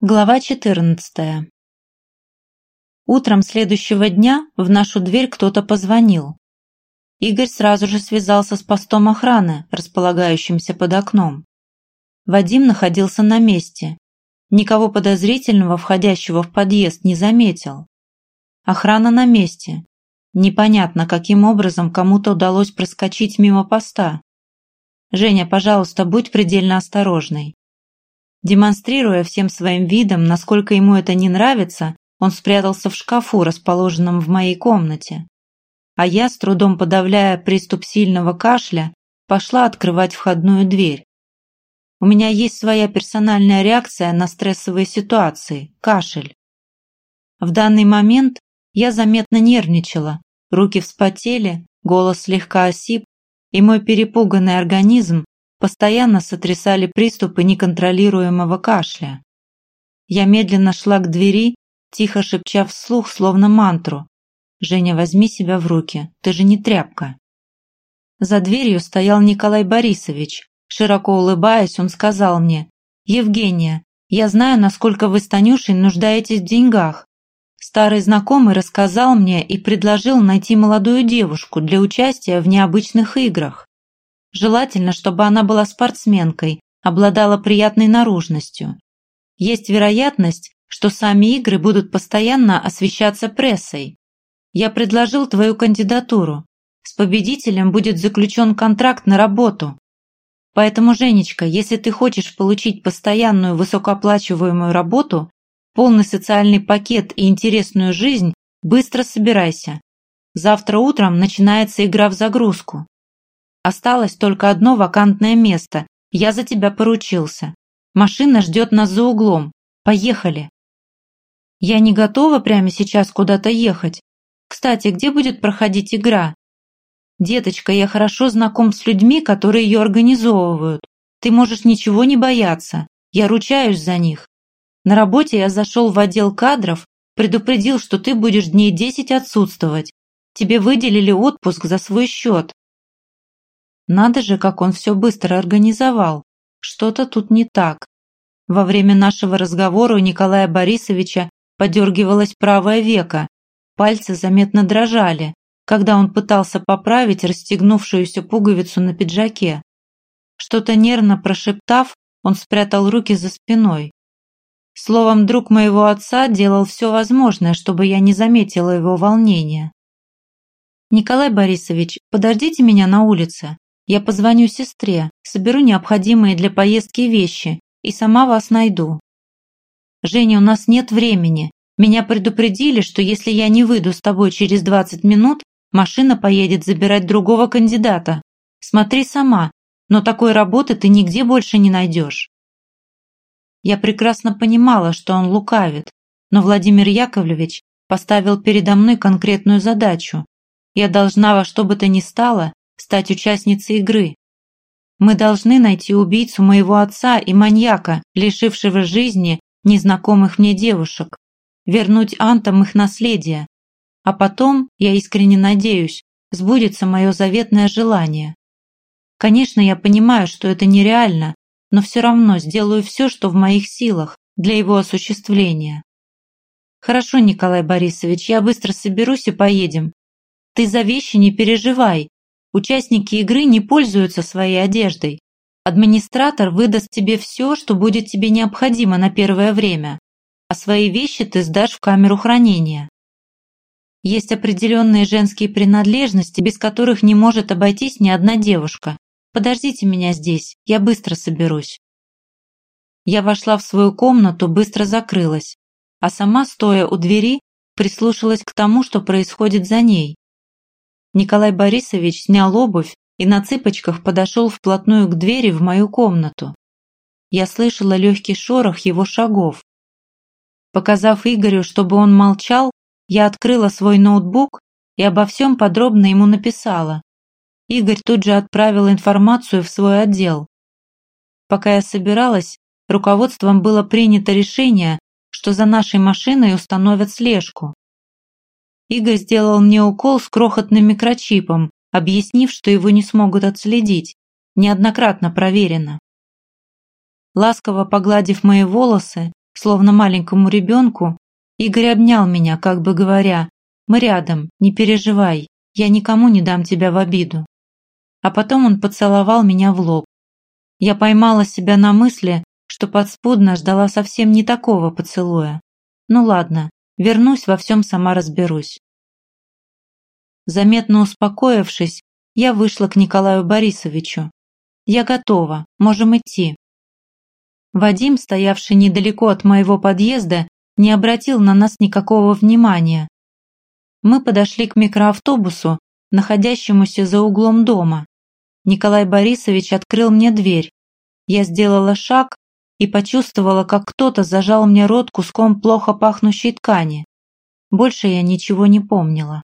Глава 14. Утром следующего дня в нашу дверь кто-то позвонил. Игорь сразу же связался с постом охраны, располагающимся под окном. Вадим находился на месте. Никого подозрительного, входящего в подъезд, не заметил. Охрана на месте. Непонятно, каким образом кому-то удалось проскочить мимо поста. Женя, пожалуйста, будь предельно осторожной. Демонстрируя всем своим видом, насколько ему это не нравится, он спрятался в шкафу, расположенном в моей комнате. А я, с трудом подавляя приступ сильного кашля, пошла открывать входную дверь. У меня есть своя персональная реакция на стрессовые ситуации – кашель. В данный момент я заметно нервничала, руки вспотели, голос слегка осип, и мой перепуганный организм постоянно сотрясали приступы неконтролируемого кашля. Я медленно шла к двери, тихо шепча вслух, словно мантру. «Женя, возьми себя в руки, ты же не тряпка». За дверью стоял Николай Борисович. Широко улыбаясь, он сказал мне, «Евгения, я знаю, насколько вы с Танюшей нуждаетесь в деньгах. Старый знакомый рассказал мне и предложил найти молодую девушку для участия в необычных играх. Желательно, чтобы она была спортсменкой, обладала приятной наружностью. Есть вероятность, что сами игры будут постоянно освещаться прессой. Я предложил твою кандидатуру. С победителем будет заключен контракт на работу. Поэтому, Женечка, если ты хочешь получить постоянную высокооплачиваемую работу, полный социальный пакет и интересную жизнь, быстро собирайся. Завтра утром начинается игра в загрузку. Осталось только одно вакантное место. Я за тебя поручился. Машина ждет нас за углом. Поехали. Я не готова прямо сейчас куда-то ехать. Кстати, где будет проходить игра? Деточка, я хорошо знаком с людьми, которые ее организовывают. Ты можешь ничего не бояться. Я ручаюсь за них. На работе я зашел в отдел кадров, предупредил, что ты будешь дней десять отсутствовать. Тебе выделили отпуск за свой счет. Надо же, как он все быстро организовал. Что-то тут не так. Во время нашего разговора у Николая Борисовича подергивалось правое веко, пальцы заметно дрожали, когда он пытался поправить расстегнувшуюся пуговицу на пиджаке. Что-то нервно прошептав, он спрятал руки за спиной. Словом, друг моего отца делал все возможное, чтобы я не заметила его волнения. «Николай Борисович, подождите меня на улице», я позвоню сестре, соберу необходимые для поездки вещи и сама вас найду. Женя, у нас нет времени. Меня предупредили, что если я не выйду с тобой через 20 минут, машина поедет забирать другого кандидата. Смотри сама, но такой работы ты нигде больше не найдешь. Я прекрасно понимала, что он лукавит, но Владимир Яковлевич поставил передо мной конкретную задачу. Я должна во что бы то ни стало стать участницей игры. Мы должны найти убийцу моего отца и маньяка, лишившего жизни незнакомых мне девушек, вернуть антам их наследие, а потом, я искренне надеюсь, сбудется мое заветное желание. Конечно, я понимаю, что это нереально, но все равно сделаю все, что в моих силах для его осуществления. Хорошо, Николай Борисович, я быстро соберусь и поедем. Ты за вещи не переживай, Участники игры не пользуются своей одеждой. Администратор выдаст тебе все, что будет тебе необходимо на первое время, а свои вещи ты сдашь в камеру хранения. Есть определенные женские принадлежности, без которых не может обойтись ни одна девушка. Подождите меня здесь, я быстро соберусь. Я вошла в свою комнату, быстро закрылась, а сама, стоя у двери, прислушалась к тому, что происходит за ней. Николай Борисович снял обувь и на цыпочках подошел вплотную к двери в мою комнату. Я слышала легкий шорох его шагов. Показав Игорю, чтобы он молчал, я открыла свой ноутбук и обо всем подробно ему написала. Игорь тут же отправил информацию в свой отдел. Пока я собиралась, руководством было принято решение, что за нашей машиной установят слежку. Игорь сделал мне укол с крохотным микрочипом, объяснив, что его не смогут отследить. Неоднократно проверено. Ласково погладив мои волосы, Словно маленькому ребенку, Игорь обнял меня, как бы говоря, «Мы рядом, не переживай, я никому не дам тебя в обиду». А потом он поцеловал меня в лоб. Я поймала себя на мысли, что подспудно ждала совсем не такого поцелуя. Ну ладно, вернусь, во всем сама разберусь. Заметно успокоившись, я вышла к Николаю Борисовичу. «Я готова, можем идти». Вадим, стоявший недалеко от моего подъезда, не обратил на нас никакого внимания. Мы подошли к микроавтобусу, находящемуся за углом дома. Николай Борисович открыл мне дверь. Я сделала шаг и почувствовала, как кто-то зажал мне рот куском плохо пахнущей ткани. Больше я ничего не помнила.